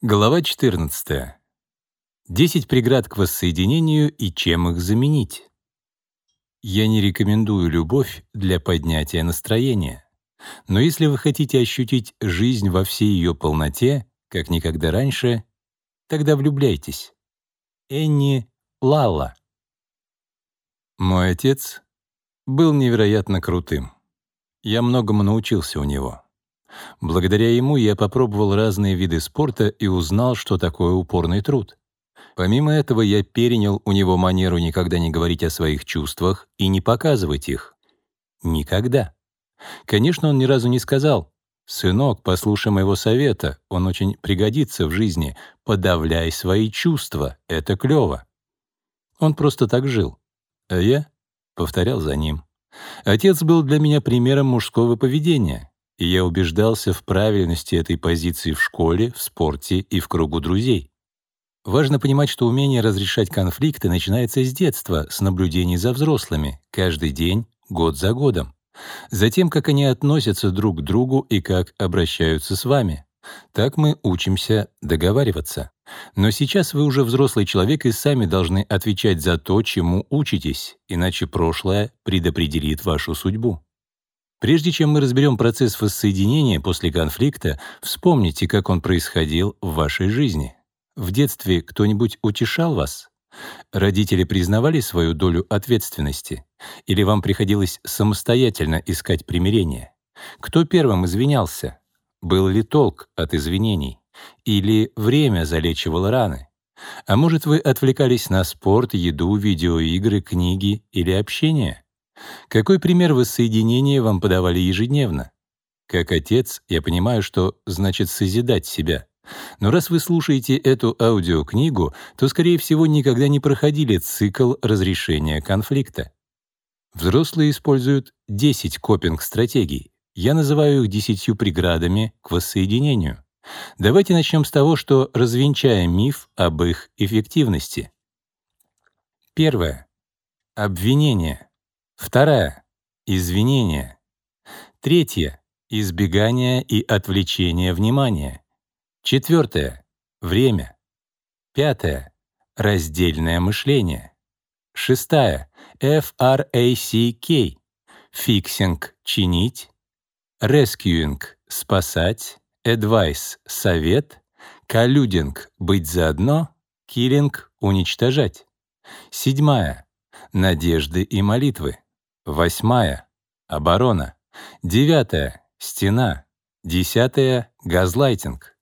Глава 14. 10 преград к воссоединению и чем их заменить. Я не рекомендую любовь для поднятия настроения. Но если вы хотите ощутить жизнь во всей ее полноте, как никогда раньше, тогда влюбляйтесь. Энни Лала. Мой отец был невероятно крутым. Я многому научился у него. Благодаря ему я попробовал разные виды спорта и узнал, что такое упорный труд. Помимо этого, я перенял у него манеру никогда не говорить о своих чувствах и не показывать их. Никогда. Конечно, он ни разу не сказал, «Сынок, послушай моего совета, он очень пригодится в жизни. Подавляй свои чувства, это клёво». Он просто так жил, а я повторял за ним. Отец был для меня примером мужского поведения и я убеждался в правильности этой позиции в школе, в спорте и в кругу друзей. Важно понимать, что умение разрешать конфликты начинается с детства, с наблюдений за взрослыми, каждый день, год за годом. Затем, как они относятся друг к другу и как обращаются с вами. Так мы учимся договариваться. Но сейчас вы уже взрослый человек и сами должны отвечать за то, чему учитесь, иначе прошлое предопределит вашу судьбу. Прежде чем мы разберем процесс воссоединения после конфликта, вспомните, как он происходил в вашей жизни. В детстве кто-нибудь утешал вас? Родители признавали свою долю ответственности? Или вам приходилось самостоятельно искать примирение? Кто первым извинялся? Был ли толк от извинений? Или время залечивало раны? А может, вы отвлекались на спорт, еду, видеоигры, книги или общение? Какой пример воссоединения вам подавали ежедневно? Как отец, я понимаю, что значит созидать себя. Но раз вы слушаете эту аудиокнигу, то, скорее всего, никогда не проходили цикл разрешения конфликта. Взрослые используют 10 копинг-стратегий. Я называю их 10 преградами к воссоединению. Давайте начнем с того, что развенчаем миф об их эффективности. Первое. Обвинение. Вторая — извинение. Третье — избегание и отвлечение внимания. Четвертое — время. Пятое — раздельное мышление. Шестая — FRACK — фиксинг — чинить. Rescuing — спасать. Advice — совет. Коллюдинг — быть заодно. Киллинг — уничтожать. Седьмая — надежды и молитвы. Восьмая — оборона. Девятая — стена. Десятая — газлайтинг.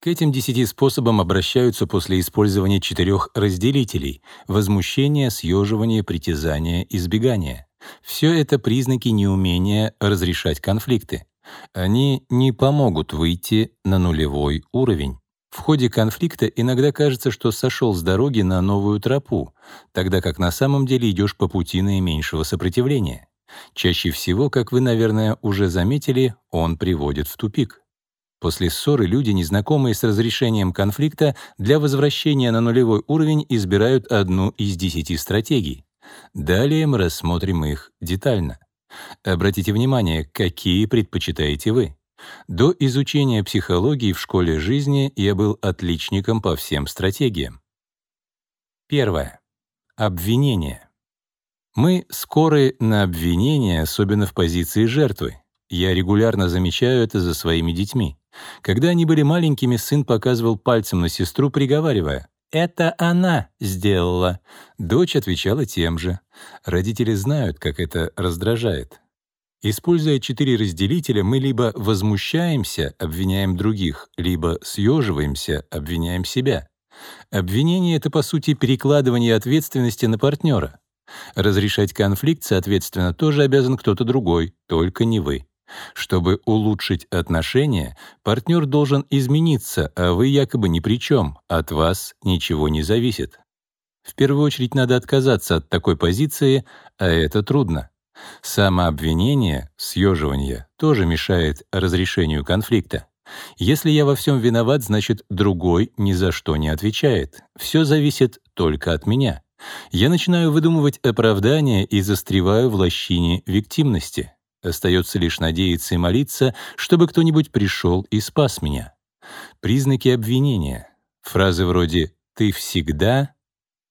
К этим десяти способам обращаются после использования четырех разделителей — возмущение, съеживание, притязание, избегание. Все это признаки неумения разрешать конфликты. Они не помогут выйти на нулевой уровень. В ходе конфликта иногда кажется, что сошел с дороги на новую тропу, тогда как на самом деле идешь по пути наименьшего сопротивления. Чаще всего, как вы, наверное, уже заметили, он приводит в тупик. После ссоры люди, незнакомые с разрешением конфликта, для возвращения на нулевой уровень избирают одну из десяти стратегий. Далее мы рассмотрим их детально. Обратите внимание, какие предпочитаете вы. До изучения психологии в школе жизни я был отличником по всем стратегиям. Первое. Обвинение. Мы скоры на обвинение, особенно в позиции жертвы. Я регулярно замечаю это за своими детьми. Когда они были маленькими, сын показывал пальцем на сестру, приговаривая, «Это она сделала». Дочь отвечала тем же. Родители знают, как это раздражает. Используя четыре разделителя, мы либо возмущаемся, обвиняем других, либо съеживаемся, обвиняем себя. Обвинение — это, по сути, перекладывание ответственности на партнера. Разрешать конфликт, соответственно, тоже обязан кто-то другой, только не вы. Чтобы улучшить отношения, партнер должен измениться, а вы якобы ни при чем, от вас ничего не зависит. В первую очередь надо отказаться от такой позиции, а это трудно. Самообвинение, съеживание тоже мешает разрешению конфликта. Если я во всем виноват, значит, другой ни за что не отвечает. Все зависит только от меня. Я начинаю выдумывать оправдания и застреваю в лощине виктимности. Остается лишь надеяться и молиться, чтобы кто-нибудь пришел и спас меня. Признаки обвинения. Фразы вроде «ты всегда»,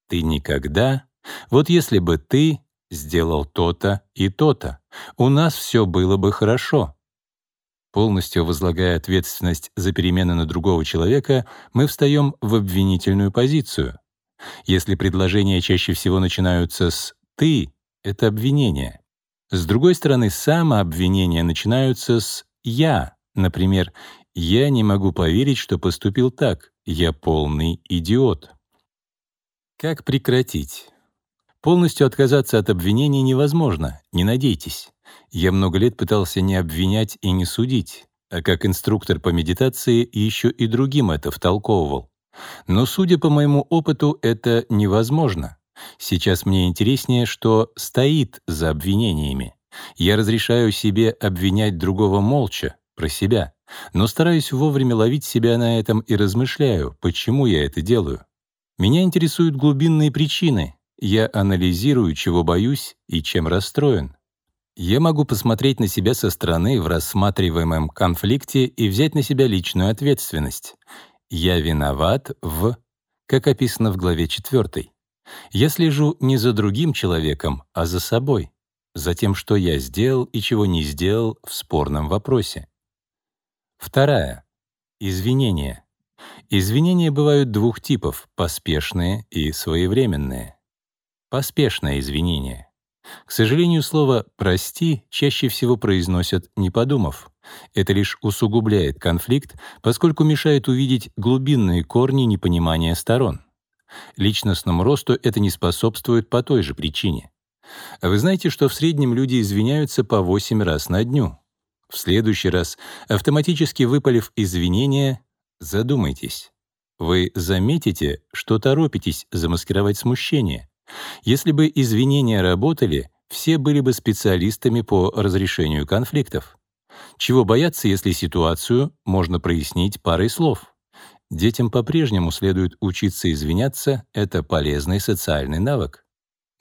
«ты никогда», «вот если бы ты сделал то-то и то-то, у нас все было бы хорошо». Полностью возлагая ответственность за перемены на другого человека, мы встаем в обвинительную позицию. Если предложения чаще всего начинаются с «ты», — это обвинение. С другой стороны, самообвинения начинаются с «я». Например, «я не могу поверить, что поступил так. Я полный идиот». Как прекратить? Полностью отказаться от обвинений невозможно, не надейтесь. Я много лет пытался не обвинять и не судить, а как инструктор по медитации еще и другим это втолковывал. Но, судя по моему опыту, это невозможно. Сейчас мне интереснее, что стоит за обвинениями. Я разрешаю себе обвинять другого молча, про себя, но стараюсь вовремя ловить себя на этом и размышляю, почему я это делаю. Меня интересуют глубинные причины. Я анализирую, чего боюсь и чем расстроен. Я могу посмотреть на себя со стороны в рассматриваемом конфликте и взять на себя личную ответственность. Я виноват в, как описано в главе 4. Я слежу не за другим человеком, а за собой, за тем, что я сделал и чего не сделал в спорном вопросе. Вторая. Извинения. Извинения бывают двух типов — поспешные и своевременные. Поспешное извинение. К сожалению, слово «прости» чаще всего произносят, не подумав. Это лишь усугубляет конфликт, поскольку мешает увидеть глубинные корни непонимания сторон. Личностному росту это не способствует по той же причине. Вы знаете, что в среднем люди извиняются по 8 раз на дню? В следующий раз, автоматически выпалив извинения, задумайтесь. Вы заметите, что торопитесь замаскировать смущение. Если бы извинения работали, все были бы специалистами по разрешению конфликтов. Чего бояться, если ситуацию можно прояснить парой слов? Детям по-прежнему следует учиться извиняться, это полезный социальный навык.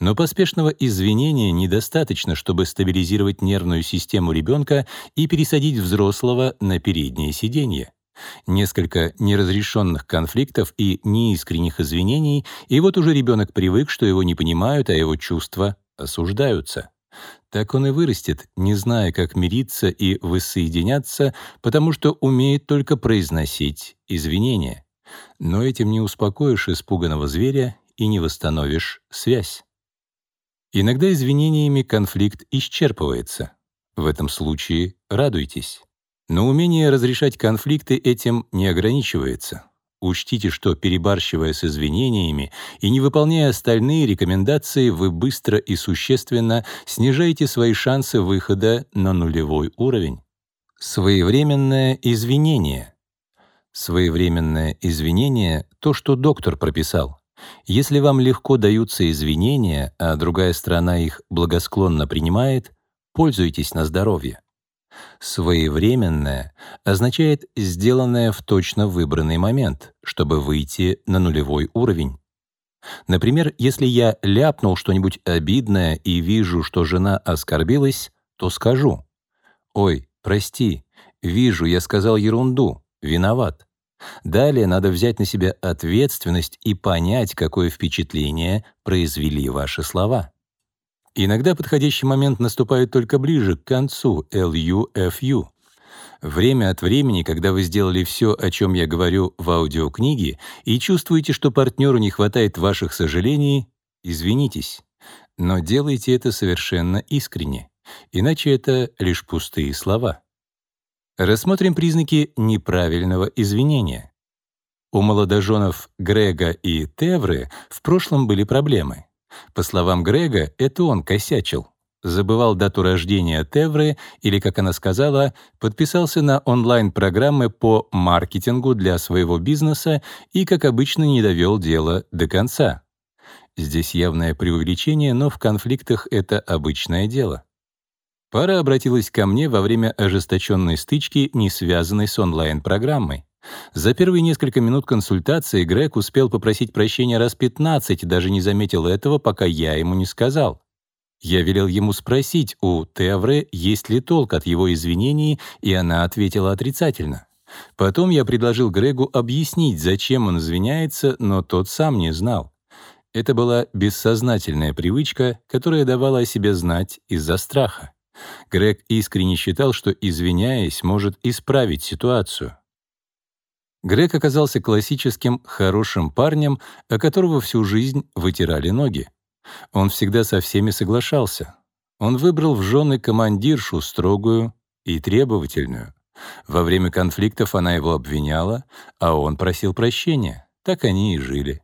Но поспешного извинения недостаточно, чтобы стабилизировать нервную систему ребенка и пересадить взрослого на переднее сиденье. Несколько неразрешенных конфликтов и неискренних извинений, и вот уже ребенок привык, что его не понимают, а его чувства осуждаются. Так он и вырастет, не зная, как мириться и воссоединяться, потому что умеет только произносить извинения. Но этим не успокоишь испуганного зверя и не восстановишь связь. Иногда извинениями конфликт исчерпывается. В этом случае радуйтесь. Но умение разрешать конфликты этим не ограничивается. Учтите, что, перебарщивая с извинениями и не выполняя остальные рекомендации, вы быстро и существенно снижаете свои шансы выхода на нулевой уровень. Своевременное извинение. Своевременное извинение — то, что доктор прописал. Если вам легко даются извинения, а другая сторона их благосклонно принимает, пользуйтесь на здоровье. Своевременное означает сделанное в точно выбранный момент, чтобы выйти на нулевой уровень. Например, если я ляпнул что-нибудь обидное и вижу, что жена оскорбилась, то скажу «Ой, прости, вижу, я сказал ерунду, виноват». Далее надо взять на себя ответственность и понять, какое впечатление произвели ваши слова. Иногда подходящий момент наступает только ближе к концу LUFU. Время от времени, когда вы сделали все, о чем я говорю в аудиокниге, и чувствуете, что партнеру не хватает ваших сожалений, извинитесь. Но делайте это совершенно искренне, иначе это лишь пустые слова. Рассмотрим признаки неправильного извинения. У молодоженов Грега и Тевры в прошлом были проблемы. По словам Грега, это он косячил. Забывал дату рождения Тевры или, как она сказала, подписался на онлайн-программы по маркетингу для своего бизнеса и, как обычно, не довел дело до конца. Здесь явное преувеличение, но в конфликтах это обычное дело. Пара обратилась ко мне во время ожесточенной стычки, не связанной с онлайн-программой. За первые несколько минут консультации Грег успел попросить прощения раз 15 и даже не заметил этого, пока я ему не сказал. Я велел ему спросить у Тевры, есть ли толк от его извинений, и она ответила отрицательно. Потом я предложил Грегу объяснить, зачем он извиняется, но тот сам не знал. Это была бессознательная привычка, которая давала о себе знать из-за страха. Грег искренне считал, что, извиняясь, может исправить ситуацию. Грег оказался классическим хорошим парнем, о которого всю жизнь вытирали ноги. Он всегда со всеми соглашался. Он выбрал в жены командиршу строгую и требовательную. Во время конфликтов она его обвиняла, а он просил прощения. Так они и жили.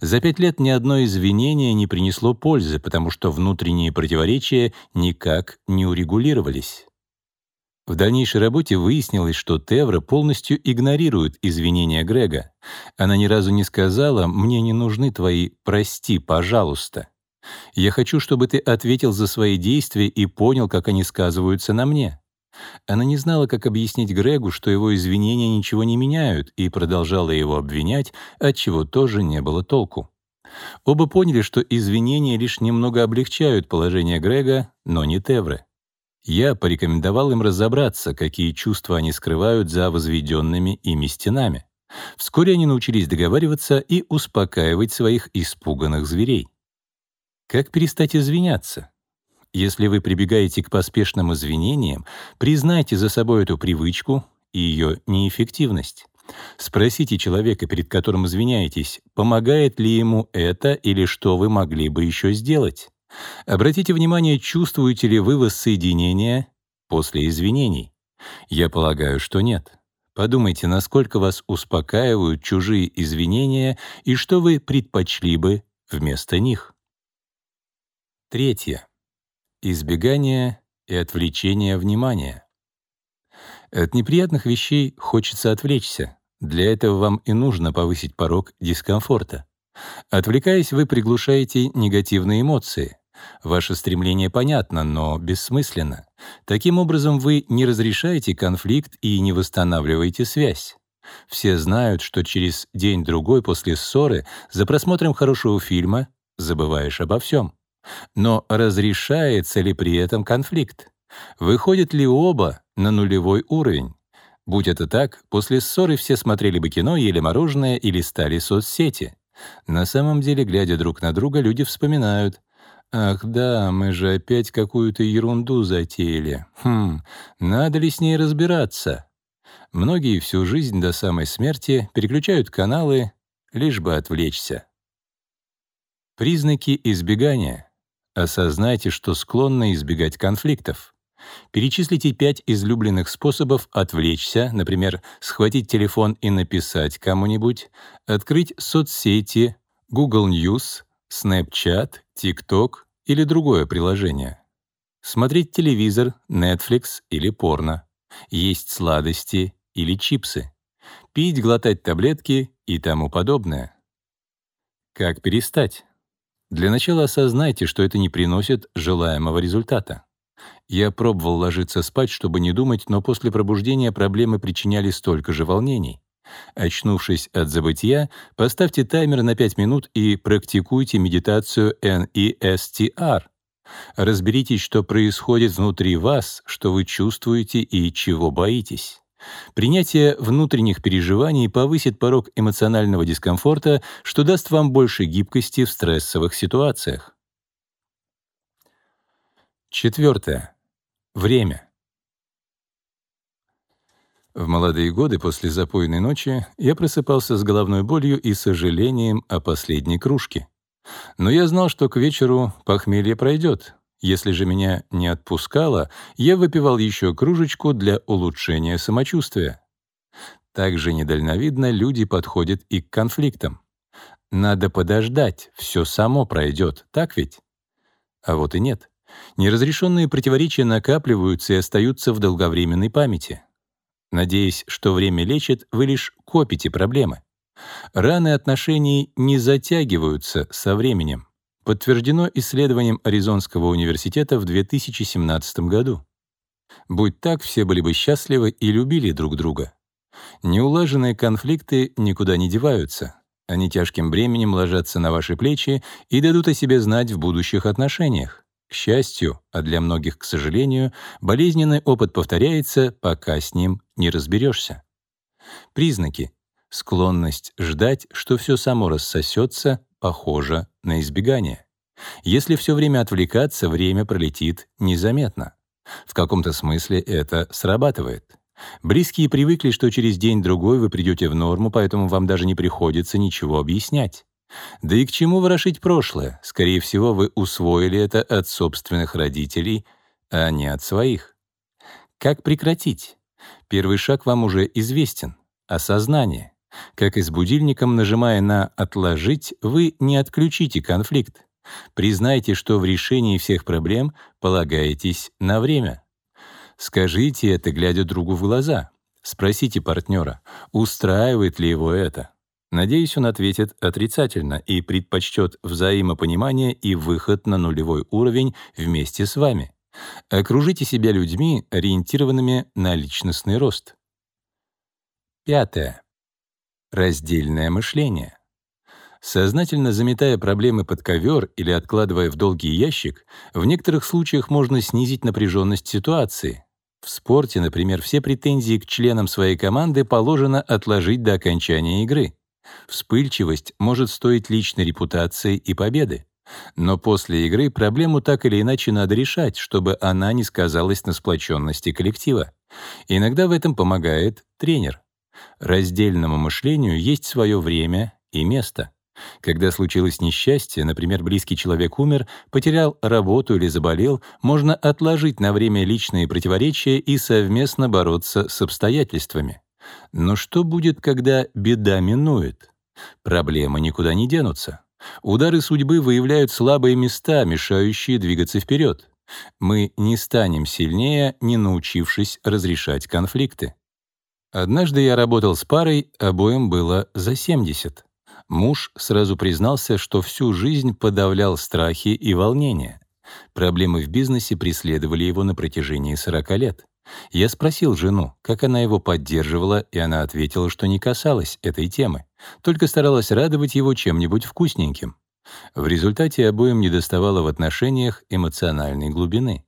За пять лет ни одно извинение не принесло пользы, потому что внутренние противоречия никак не урегулировались. В дальнейшей работе выяснилось, что Тевра полностью игнорирует извинения Грега. Она ни разу не сказала «мне не нужны твои «прости, пожалуйста». Я хочу, чтобы ты ответил за свои действия и понял, как они сказываются на мне. Она не знала, как объяснить Грегу, что его извинения ничего не меняют, и продолжала его обвинять, от чего тоже не было толку. Оба поняли, что извинения лишь немного облегчают положение Грега, но не Тевры. Я порекомендовал им разобраться, какие чувства они скрывают за возведенными ими стенами. Вскоре они научились договариваться и успокаивать своих испуганных зверей. Как перестать извиняться? Если вы прибегаете к поспешным извинениям, признайте за собой эту привычку и ее неэффективность. Спросите человека, перед которым извиняетесь, помогает ли ему это или что вы могли бы еще сделать. Обратите внимание, чувствуете ли вы воссоединение после извинений. Я полагаю, что нет. Подумайте, насколько вас успокаивают чужие извинения и что вы предпочли бы вместо них. Третье. Избегание и отвлечение внимания. От неприятных вещей хочется отвлечься. Для этого вам и нужно повысить порог дискомфорта. Отвлекаясь, вы приглушаете негативные эмоции. Ваше стремление понятно, но бессмысленно. Таким образом, вы не разрешаете конфликт и не восстанавливаете связь. Все знают, что через день-другой после ссоры за просмотром хорошего фильма забываешь обо всем. Но разрешается ли при этом конфликт? Выходят ли оба на нулевой уровень? Будь это так, после ссоры все смотрели бы кино, ели мороженое или стали соцсети. На самом деле, глядя друг на друга, люди вспоминают. «Ах да, мы же опять какую-то ерунду затеяли. Хм, надо ли с ней разбираться?» Многие всю жизнь до самой смерти переключают каналы, лишь бы отвлечься. Признаки избегания. Осознайте, что склонны избегать конфликтов. Перечислите пять излюбленных способов отвлечься, например, схватить телефон и написать кому-нибудь, открыть соцсети, Google News, Snapchat, TikTok или другое приложение. Смотреть телевизор, Netflix или порно. Есть сладости или чипсы. Пить, глотать таблетки и тому подобное. Как перестать? Для начала осознайте, что это не приносит желаемого результата. Я пробовал ложиться спать, чтобы не думать, но после пробуждения проблемы причиняли столько же волнений. Очнувшись от забытия, поставьте таймер на 5 минут и практикуйте медитацию NESTR. Разберитесь, что происходит внутри вас, что вы чувствуете и чего боитесь. Принятие внутренних переживаний повысит порог эмоционального дискомфорта, что даст вам больше гибкости в стрессовых ситуациях. Четвертое. Время. В молодые годы после запойной ночи я просыпался с головной болью и сожалением о последней кружке. Но я знал, что к вечеру похмелье пройдет, если же меня не отпускало, я выпивал еще кружечку для улучшения самочувствия. Также недальновидно люди подходят и к конфликтам. Надо подождать, все само пройдет, так ведь? А вот и нет. Неразрешенные противоречия накапливаются и остаются в долговременной памяти. Надеясь, что время лечит, вы лишь копите проблемы. Раны отношений не затягиваются со временем подтверждено исследованием Аризонского университета в 2017 году. Будь так, все были бы счастливы и любили друг друга. Неулаженные конфликты никуда не деваются. Они тяжким бременем ложатся на ваши плечи и дадут о себе знать в будущих отношениях. К счастью, а для многих, к сожалению, болезненный опыт повторяется, пока с ним не разберешься. Признаки. Склонность ждать, что все само рассосется, похоже на избегание. Если все время отвлекаться, время пролетит незаметно. В каком-то смысле это срабатывает. Близкие привыкли, что через день-другой вы придете в норму, поэтому вам даже не приходится ничего объяснять. Да и к чему ворошить прошлое? Скорее всего, вы усвоили это от собственных родителей, а не от своих. Как прекратить? Первый шаг вам уже известен — осознание. Как и с будильником, нажимая на «отложить», вы не отключите конфликт. Признайте, что в решении всех проблем полагаетесь на время. Скажите это, глядя другу в глаза. Спросите партнера, устраивает ли его это. Надеюсь, он ответит отрицательно и предпочтет взаимопонимание и выход на нулевой уровень вместе с вами. Окружите себя людьми, ориентированными на личностный рост. Пятое. Раздельное мышление. Сознательно заметая проблемы под ковер или откладывая в долгий ящик, в некоторых случаях можно снизить напряженность ситуации. В спорте, например, все претензии к членам своей команды положено отложить до окончания игры. Вспыльчивость может стоить личной репутации и победы. Но после игры проблему так или иначе надо решать, чтобы она не сказалась на сплоченности коллектива. Иногда в этом помогает тренер. Раздельному мышлению есть свое время и место. Когда случилось несчастье, например, близкий человек умер, потерял работу или заболел, можно отложить на время личные противоречия и совместно бороться с обстоятельствами. Но что будет, когда беда минует? Проблемы никуда не денутся. Удары судьбы выявляют слабые места, мешающие двигаться вперед. Мы не станем сильнее, не научившись разрешать конфликты. Однажды я работал с парой, обоим было за 70. Муж сразу признался, что всю жизнь подавлял страхи и волнения. Проблемы в бизнесе преследовали его на протяжении 40 лет. Я спросил жену, как она его поддерживала, и она ответила, что не касалась этой темы, только старалась радовать его чем-нибудь вкусненьким. В результате обоим недоставало в отношениях эмоциональной глубины.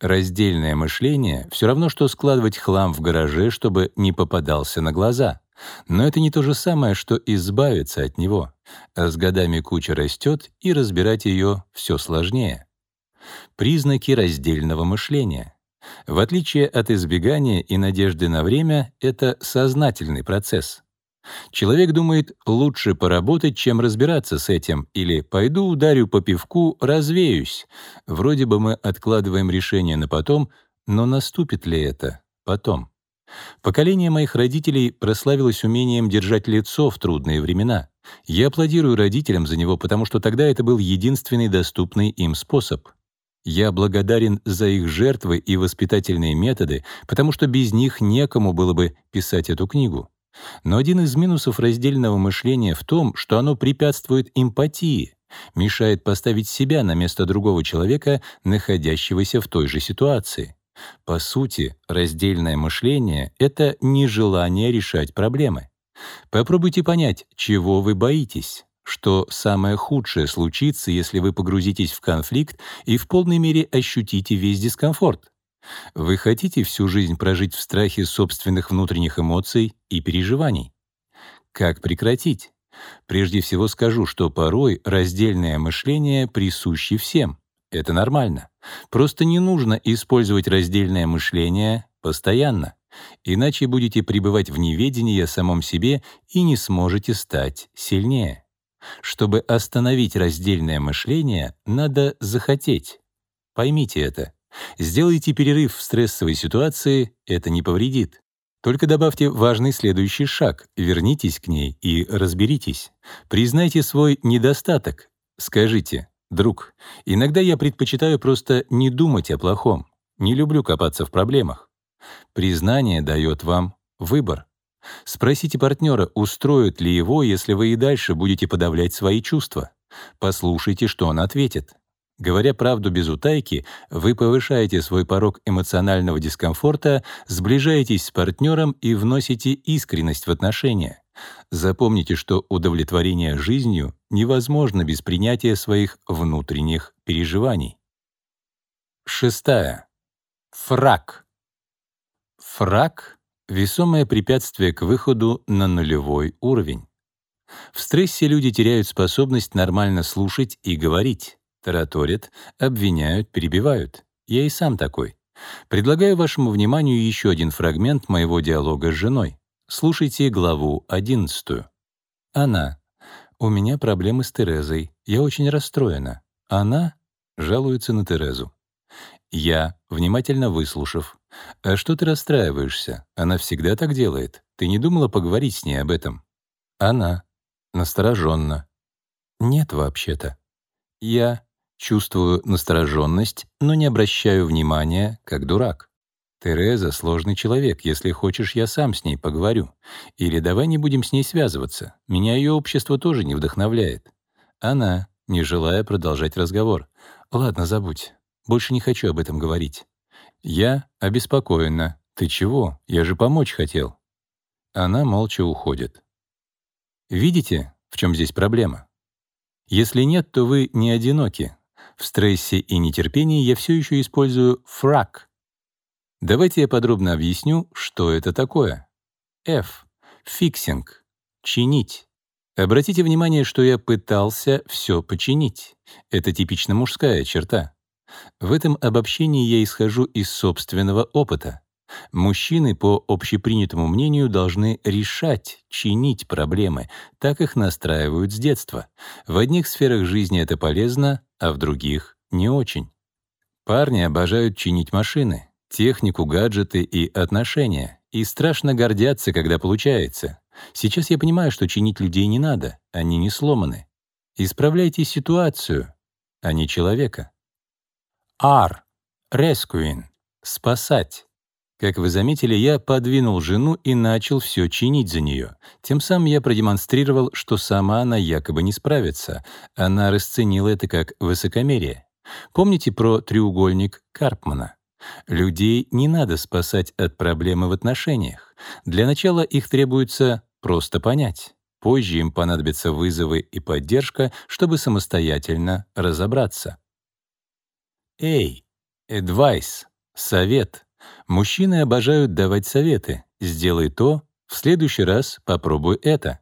Раздельное мышление — все равно, что складывать хлам в гараже, чтобы не попадался на глаза. Но это не то же самое, что избавиться от него. А с годами куча растет, и разбирать ее все сложнее. Признаки раздельного мышления. В отличие от избегания и надежды на время, это сознательный процесс. Человек думает, лучше поработать, чем разбираться с этим, или «пойду ударю по пивку, развеюсь». Вроде бы мы откладываем решение на потом, но наступит ли это потом? Поколение моих родителей прославилось умением держать лицо в трудные времена. Я аплодирую родителям за него, потому что тогда это был единственный доступный им способ. Я благодарен за их жертвы и воспитательные методы, потому что без них некому было бы писать эту книгу. Но один из минусов раздельного мышления в том, что оно препятствует эмпатии, мешает поставить себя на место другого человека, находящегося в той же ситуации. По сути, раздельное мышление — это нежелание решать проблемы. Попробуйте понять, чего вы боитесь, что самое худшее случится, если вы погрузитесь в конфликт и в полной мере ощутите весь дискомфорт. Вы хотите всю жизнь прожить в страхе собственных внутренних эмоций и переживаний? Как прекратить? Прежде всего скажу, что порой раздельное мышление присуще всем. Это нормально. Просто не нужно использовать раздельное мышление постоянно, иначе будете пребывать в неведении о самом себе и не сможете стать сильнее. Чтобы остановить раздельное мышление, надо захотеть. Поймите это. Сделайте перерыв в стрессовой ситуации, это не повредит. Только добавьте важный следующий шаг, вернитесь к ней и разберитесь. Признайте свой недостаток. Скажите, друг, иногда я предпочитаю просто не думать о плохом, не люблю копаться в проблемах. Признание дает вам выбор. Спросите партнера, устроит ли его, если вы и дальше будете подавлять свои чувства. Послушайте, что он ответит. Говоря правду без утайки, вы повышаете свой порог эмоционального дискомфорта, сближаетесь с партнером и вносите искренность в отношения. Запомните, что удовлетворение жизнью невозможно без принятия своих внутренних переживаний. Шестая. Фрак. Фрак весомое препятствие к выходу на нулевой уровень. В стрессе люди теряют способность нормально слушать и говорить, тараторят, обвиняют, перебивают. Я и сам такой. Предлагаю вашему вниманию еще один фрагмент моего диалога с женой. Слушайте главу 11. Она. «У меня проблемы с Терезой. Я очень расстроена». Она жалуется на Терезу. Я, внимательно выслушав. «А что ты расстраиваешься? Она всегда так делает. Ты не думала поговорить с ней об этом?» Она. Настороженно. «Нет, вообще-то». Я чувствую настороженность, но не обращаю внимания, как дурак. Тереза — сложный человек, если хочешь, я сам с ней поговорю. Или давай не будем с ней связываться. Меня ее общество тоже не вдохновляет. Она, не желая продолжать разговор. Ладно, забудь. Больше не хочу об этом говорить. Я обеспокоена. Ты чего? Я же помочь хотел. Она молча уходит. Видите, в чем здесь проблема? Если нет, то вы не одиноки. В стрессе и нетерпении я все еще использую фрак. Давайте я подробно объясню, что это такое. F. Фиксинг. Чинить. Обратите внимание, что я пытался все починить. Это типично мужская черта. В этом обобщении я исхожу из собственного опыта. Мужчины, по общепринятому мнению, должны решать, чинить проблемы. Так их настраивают с детства. В одних сферах жизни это полезно, а в других — не очень. Парни обожают чинить машины, технику, гаджеты и отношения. И страшно гордятся, когда получается. Сейчас я понимаю, что чинить людей не надо, они не сломаны. Исправляйте ситуацию, а не человека. R. Rescuing. Спасать. Как вы заметили, я подвинул жену и начал все чинить за нее. Тем самым я продемонстрировал, что сама она якобы не справится. Она расценила это как высокомерие. Помните про треугольник Карпмана? Людей не надо спасать от проблемы в отношениях. Для начала их требуется просто понять. Позже им понадобятся вызовы и поддержка, чтобы самостоятельно разобраться. Эй, advice, совет — Мужчины обожают давать советы. Сделай то, в следующий раз попробуй это.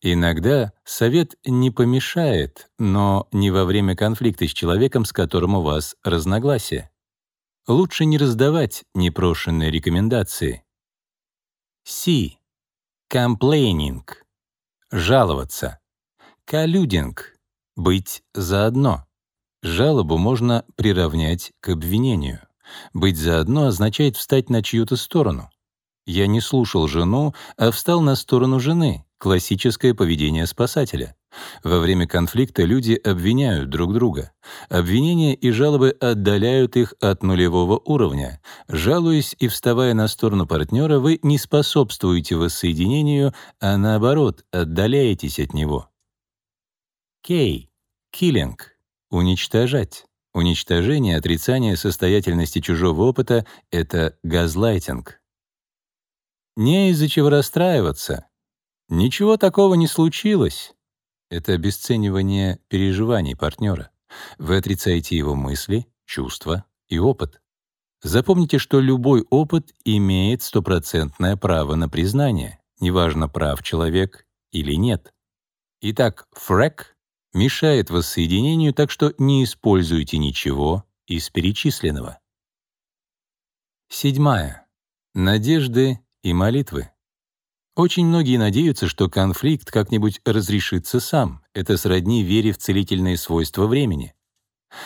Иногда совет не помешает, но не во время конфликта с человеком, с которым у вас разногласия. Лучше не раздавать непрошенные рекомендации. C. Complaining. Жаловаться. Colluding. Быть заодно. Жалобу можно приравнять к обвинению. Быть заодно означает встать на чью-то сторону. Я не слушал жену, а встал на сторону жены. Классическое поведение спасателя. Во время конфликта люди обвиняют друг друга. Обвинения и жалобы отдаляют их от нулевого уровня. Жалуясь и вставая на сторону партнера, вы не способствуете воссоединению, а наоборот, отдаляетесь от него. Кей. Киллинг. Уничтожать. Уничтожение, отрицание состоятельности чужого опыта — это газлайтинг. Не из-за чего расстраиваться. Ничего такого не случилось. Это обесценивание переживаний партнера. Вы отрицаете его мысли, чувства и опыт. Запомните, что любой опыт имеет стопроцентное право на признание, неважно, прав человек или нет. Итак, фрэк мешает воссоединению, так что не используйте ничего из перечисленного. Седьмая. Надежды и молитвы. Очень многие надеются, что конфликт как-нибудь разрешится сам. Это сродни вере в целительные свойства времени.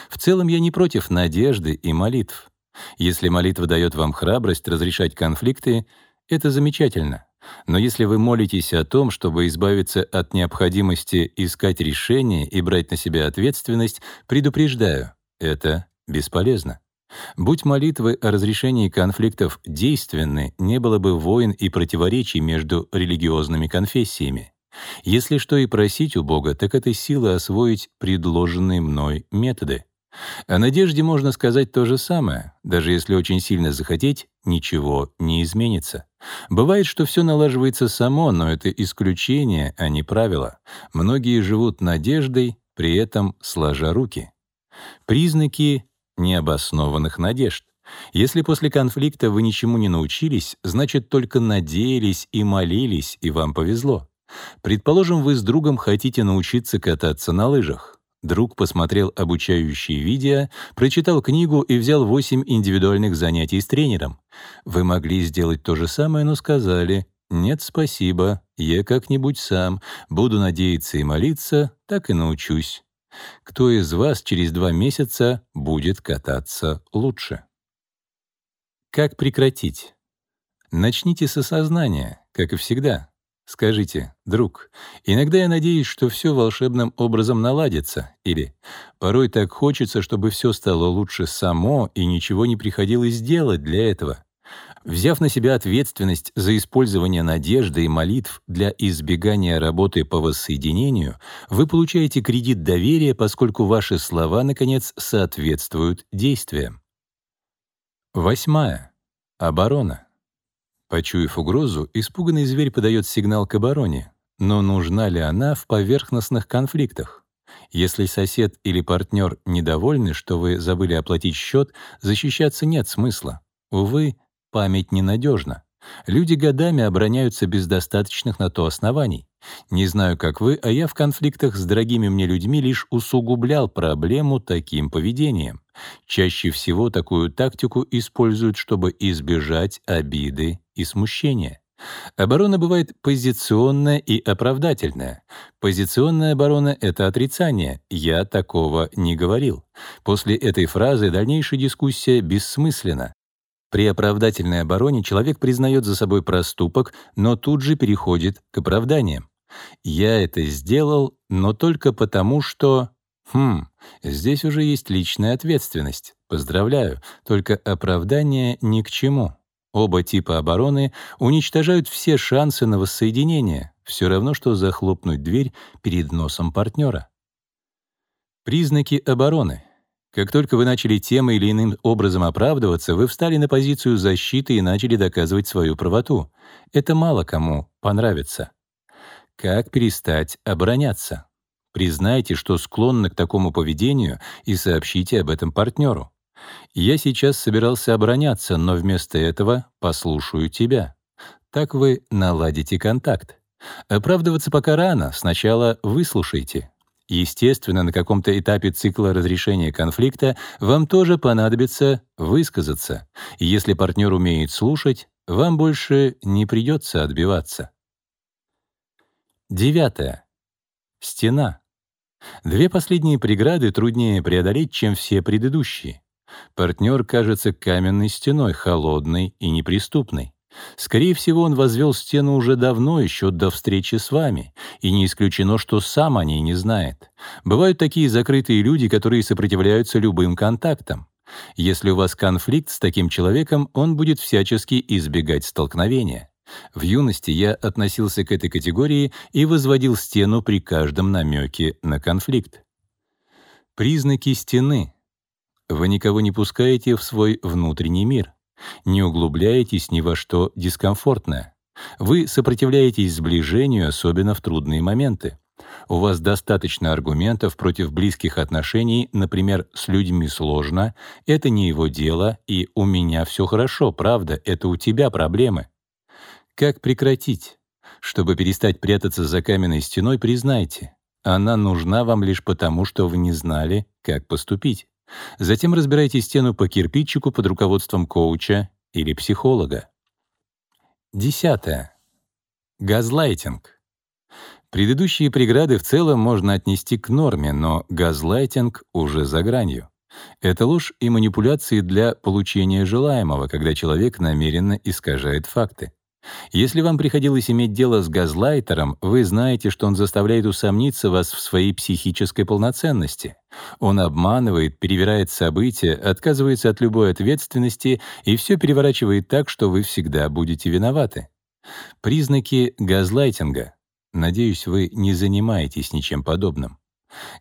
В целом я не против надежды и молитв. Если молитва дает вам храбрость разрешать конфликты, это замечательно. Но если вы молитесь о том, чтобы избавиться от необходимости искать решение и брать на себя ответственность, предупреждаю, это бесполезно. Будь молитвы о разрешении конфликтов действенны, не было бы войн и противоречий между религиозными конфессиями. Если что и просить у Бога, так это сила освоить предложенные мной методы. О надежде можно сказать то же самое. Даже если очень сильно захотеть, ничего не изменится. Бывает, что все налаживается само, но это исключение, а не правило. Многие живут надеждой, при этом сложа руки. Признаки необоснованных надежд. Если после конфликта вы ничему не научились, значит, только надеялись и молились, и вам повезло. Предположим, вы с другом хотите научиться кататься на лыжах. Друг посмотрел обучающие видео, прочитал книгу и взял 8 индивидуальных занятий с тренером. Вы могли сделать то же самое, но сказали «Нет, спасибо, я как-нибудь сам, буду надеяться и молиться, так и научусь». Кто из вас через два месяца будет кататься лучше? Как прекратить? Начните с осознания, как и всегда. Скажите, друг, иногда я надеюсь, что все волшебным образом наладится, или порой так хочется, чтобы все стало лучше само и ничего не приходилось делать для этого. Взяв на себя ответственность за использование надежды и молитв для избегания работы по воссоединению, вы получаете кредит доверия, поскольку ваши слова, наконец, соответствуют действиям. Восьмая. Оборона. Почуяв угрозу, испуганный зверь подает сигнал к обороне. Но нужна ли она в поверхностных конфликтах? Если сосед или партнер недовольны, что вы забыли оплатить счет, защищаться нет смысла. Увы, память ненадежна. Люди годами обороняются без достаточных на то оснований. Не знаю, как вы, а я в конфликтах с дорогими мне людьми лишь усугублял проблему таким поведением. Чаще всего такую тактику используют, чтобы избежать обиды и смущения. Оборона бывает позиционная и оправдательная. Позиционная оборона — это отрицание. «Я такого не говорил». После этой фразы дальнейшая дискуссия бессмысленна. При оправдательной обороне человек признает за собой проступок, но тут же переходит к оправданиям. «Я это сделал, но только потому, что...» Хм, здесь уже есть личная ответственность. Поздравляю, только оправдание ни к чему. Оба типа обороны уничтожают все шансы на воссоединение, все равно, что захлопнуть дверь перед носом партнера. Признаки обороны. Как только вы начали тем или иным образом оправдываться, вы встали на позицию защиты и начали доказывать свою правоту. Это мало кому понравится. Как перестать обороняться? Признайте, что склонны к такому поведению, и сообщите об этом партнеру. Я сейчас собирался обороняться, но вместо этого послушаю тебя. Так вы наладите контакт. Оправдываться пока рано, сначала выслушайте. Естественно, на каком-то этапе цикла разрешения конфликта вам тоже понадобится высказаться. Если партнер умеет слушать, вам больше не придется отбиваться. Девятое. Стена. Две последние преграды труднее преодолеть, чем все предыдущие. Партнер кажется каменной стеной, холодной и неприступной. Скорее всего, он возвел стену уже давно, еще до встречи с вами, и не исключено, что сам о ней не знает. Бывают такие закрытые люди, которые сопротивляются любым контактам. Если у вас конфликт с таким человеком, он будет всячески избегать столкновения. В юности я относился к этой категории и возводил стену при каждом намеке на конфликт. Признаки стены. Вы никого не пускаете в свой внутренний мир. Не углубляетесь ни во что дискомфортное. Вы сопротивляетесь сближению, особенно в трудные моменты. У вас достаточно аргументов против близких отношений, например, с людьми сложно, это не его дело, и у меня все хорошо, правда, это у тебя проблемы. Как прекратить? Чтобы перестать прятаться за каменной стеной, признайте, она нужна вам лишь потому, что вы не знали, как поступить. Затем разбирайте стену по кирпичику под руководством коуча или психолога. Десятое. Газлайтинг. Предыдущие преграды в целом можно отнести к норме, но газлайтинг уже за гранью. Это ложь и манипуляции для получения желаемого, когда человек намеренно искажает факты. Если вам приходилось иметь дело с газлайтером, вы знаете, что он заставляет усомниться вас в своей психической полноценности. Он обманывает, перевирает события, отказывается от любой ответственности и все переворачивает так, что вы всегда будете виноваты. Признаки газлайтинга. Надеюсь, вы не занимаетесь ничем подобным.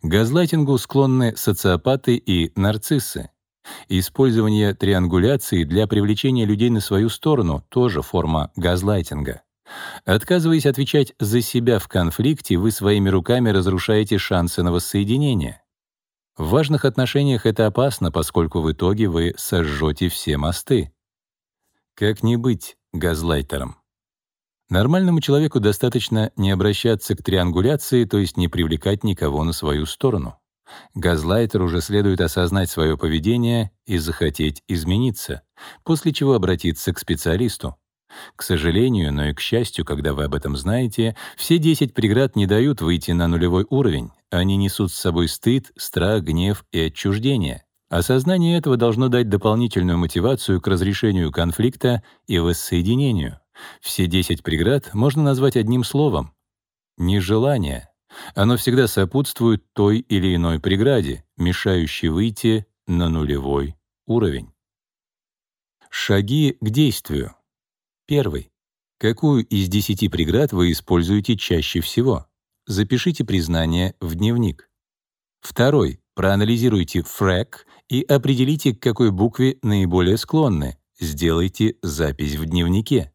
Газлайтингу склонны социопаты и нарциссы. Использование триангуляции для привлечения людей на свою сторону — тоже форма газлайтинга. Отказываясь отвечать за себя в конфликте, вы своими руками разрушаете шансы на воссоединение. В важных отношениях это опасно, поскольку в итоге вы сожжете все мосты. Как не быть газлайтером? Нормальному человеку достаточно не обращаться к триангуляции, то есть не привлекать никого на свою сторону. Газлайтеру уже следует осознать свое поведение и захотеть измениться, после чего обратиться к специалисту. К сожалению, но и к счастью, когда вы об этом знаете, все 10 преград не дают выйти на нулевой уровень. Они несут с собой стыд, страх, гнев и отчуждение. Осознание этого должно дать дополнительную мотивацию к разрешению конфликта и воссоединению. Все 10 преград можно назвать одним словом — нежелание. Оно всегда сопутствует той или иной преграде, мешающей выйти на нулевой уровень. Шаги к действию. Первый. Какую из 10 преград вы используете чаще всего? Запишите признание в дневник. Второй. Проанализируйте фрэк и определите, к какой букве наиболее склонны. Сделайте запись в дневнике.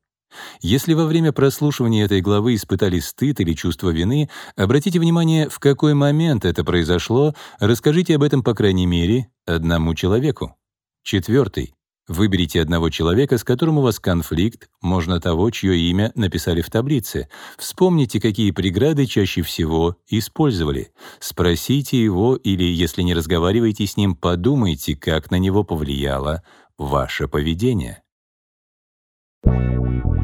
Если во время прослушивания этой главы испытали стыд или чувство вины, обратите внимание, в какой момент это произошло, расскажите об этом, по крайней мере, одному человеку. Четвертый. Выберите одного человека, с которым у вас конфликт, можно того, чье имя написали в таблице. Вспомните, какие преграды чаще всего использовали. Спросите его или, если не разговариваете с ним, подумайте, как на него повлияло ваше поведение. Thank you.